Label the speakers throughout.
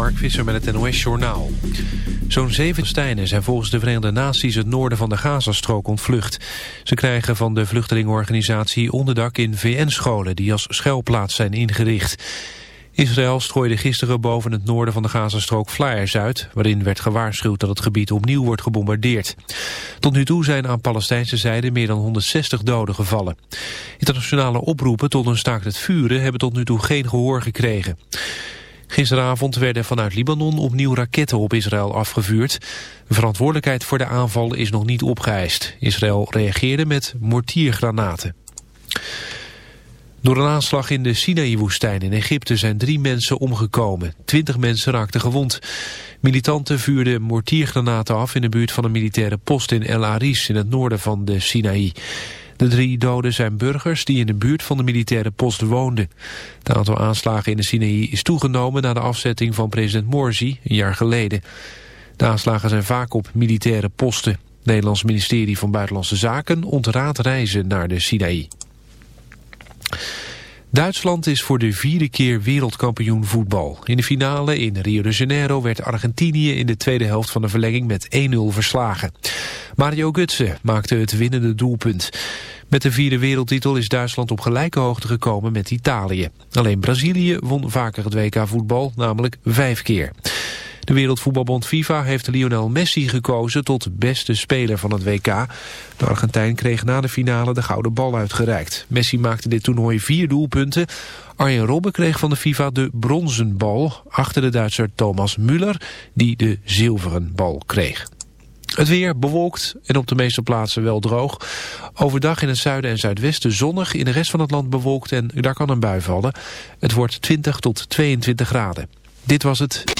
Speaker 1: Mark Visser met het NOS-journaal. Zo'n zeven Stijnen zijn volgens de Verenigde Naties het noorden van de Gazastrook ontvlucht. Ze krijgen van de vluchtelingenorganisatie onderdak in VN-scholen... die als schuilplaats zijn ingericht. Israël strooide gisteren boven het noorden van de Gazastrook flyers uit... waarin werd gewaarschuwd dat het gebied opnieuw wordt gebombardeerd. Tot nu toe zijn aan Palestijnse zijde meer dan 160 doden gevallen. Internationale oproepen tot een staakt het vuren hebben tot nu toe geen gehoor gekregen. Gisteravond werden vanuit Libanon opnieuw raketten op Israël afgevuurd. De verantwoordelijkheid voor de aanval is nog niet opgeëist. Israël reageerde met mortiergranaten. Door een aanslag in de Sinaï-woestijn in Egypte zijn drie mensen omgekomen. Twintig mensen raakten gewond. Militanten vuurden mortiergranaten af in de buurt van een militaire post in El Aris in het noorden van de Sinaï. De drie doden zijn burgers die in de buurt van de militaire post woonden. Het aantal aanslagen in de Sinaï is toegenomen na de afzetting van president Morsi een jaar geleden. De aanslagen zijn vaak op militaire posten. Het Nederlands ministerie van Buitenlandse Zaken ontraadt reizen naar de Sinaï. Duitsland is voor de vierde keer wereldkampioen voetbal. In de finale in Rio de Janeiro werd Argentinië in de tweede helft van de verlenging met 1-0 verslagen. Mario Götze maakte het winnende doelpunt. Met de vierde wereldtitel is Duitsland op gelijke hoogte gekomen met Italië. Alleen Brazilië won vaker het WK voetbal, namelijk vijf keer. De Wereldvoetbalbond FIFA heeft Lionel Messi gekozen tot beste speler van het WK. De Argentijn kreeg na de finale de gouden bal uitgereikt. Messi maakte dit toernooi vier doelpunten. Arjen Robben kreeg van de FIFA de bronzen bal... achter de Duitser Thomas Müller, die de zilveren bal kreeg. Het weer bewolkt en op de meeste plaatsen wel droog. Overdag in het zuiden en zuidwesten zonnig, in de rest van het land bewolkt en daar kan een bui vallen. Het wordt 20 tot 22 graden. Dit was het.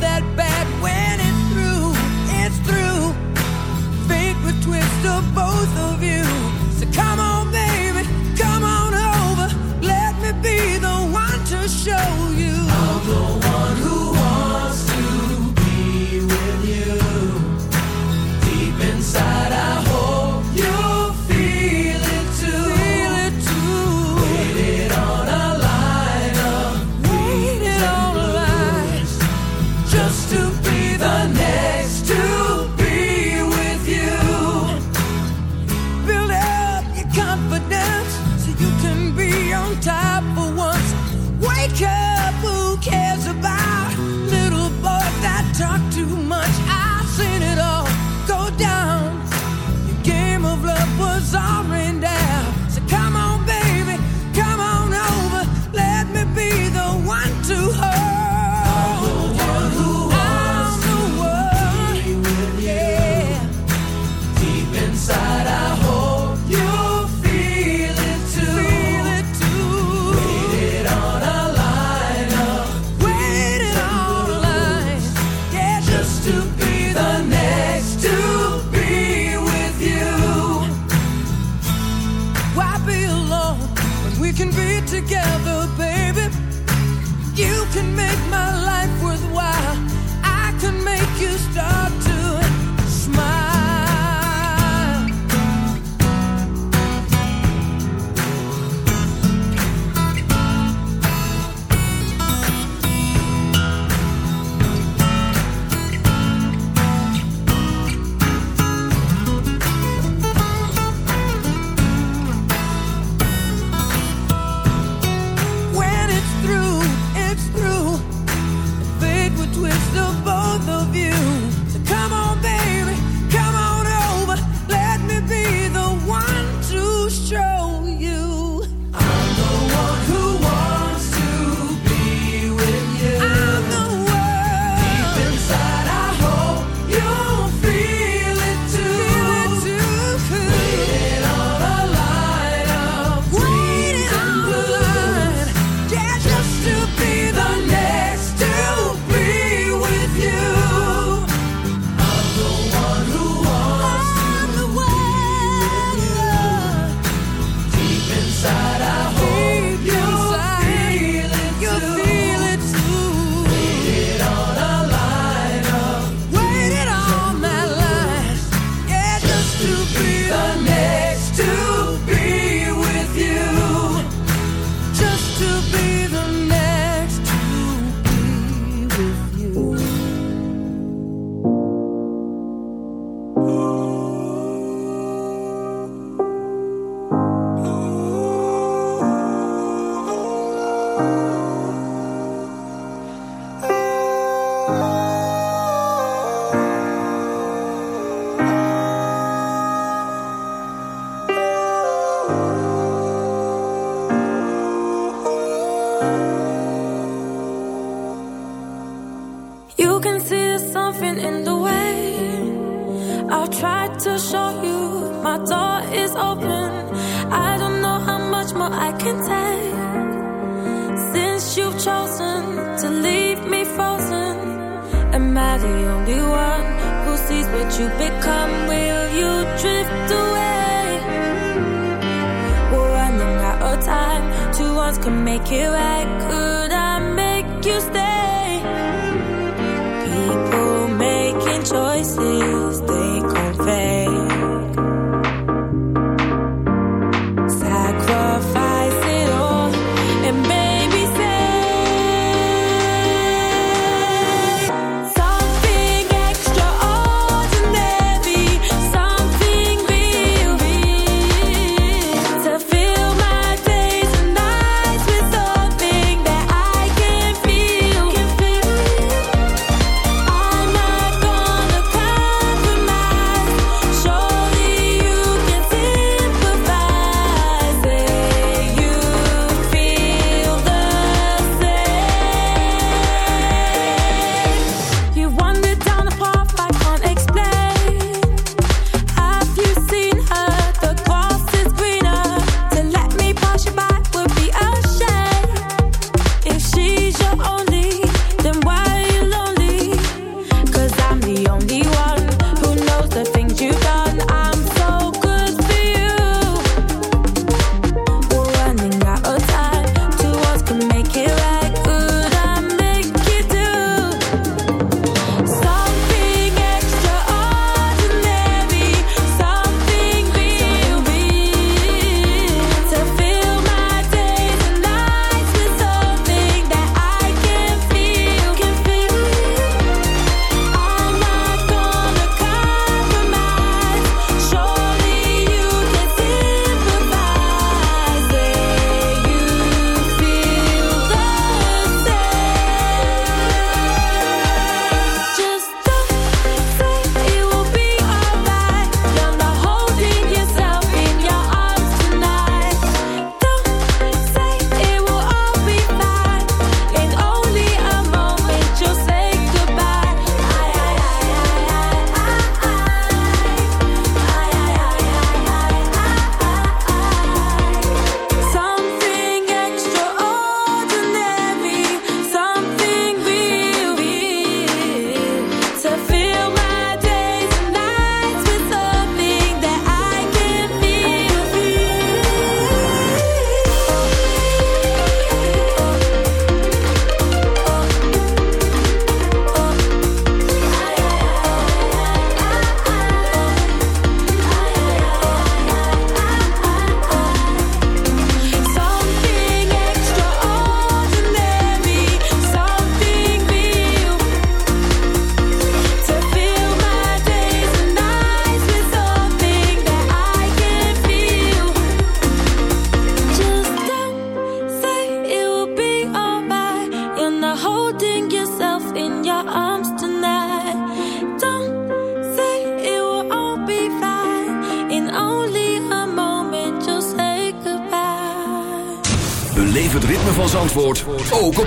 Speaker 2: that. the only one who sees what you become. Will you drift away? We're running not of time. Two ones can make it right. Could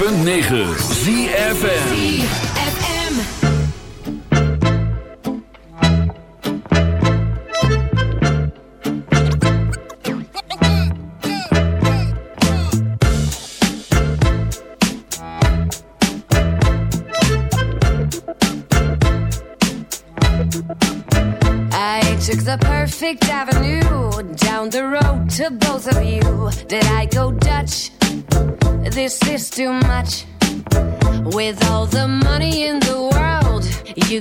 Speaker 3: 106.9 ZFN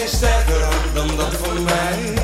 Speaker 4: geen sterker dan dat voor mij.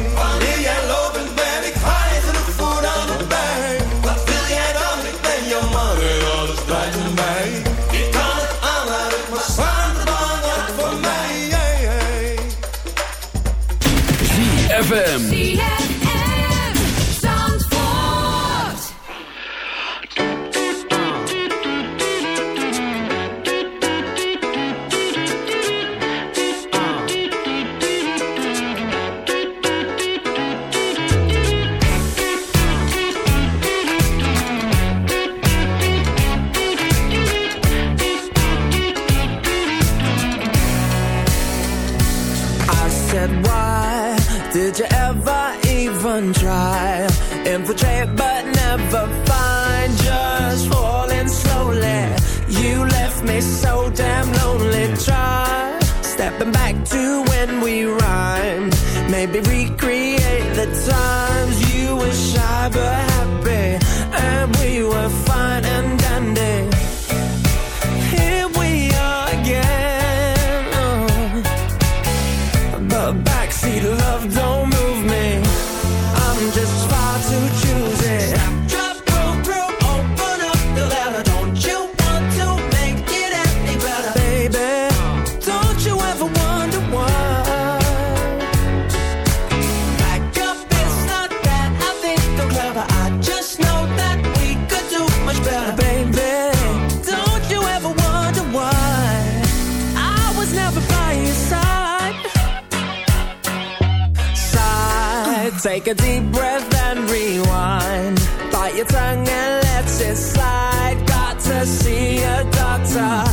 Speaker 4: your tongue and let it slide. Got to see a doctor.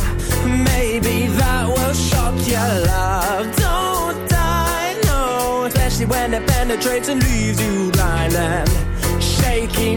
Speaker 4: Maybe that will shock your love. Don't die, no. Especially when it penetrates and leaves you blind and shaky.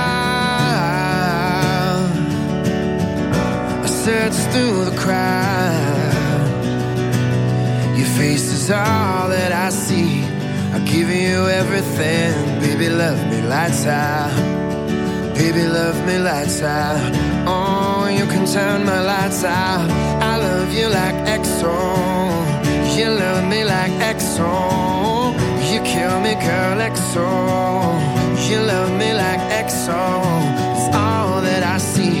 Speaker 5: I search through the crowd. Your face is all that I see. I'm giving you everything. Baby, love me lights out. Baby, love me lights out. Oh, you can turn my lights out. I love you like EXO. You love me like EXO. You kill me, girl, EXO. You love me like EXO. It's all that I see.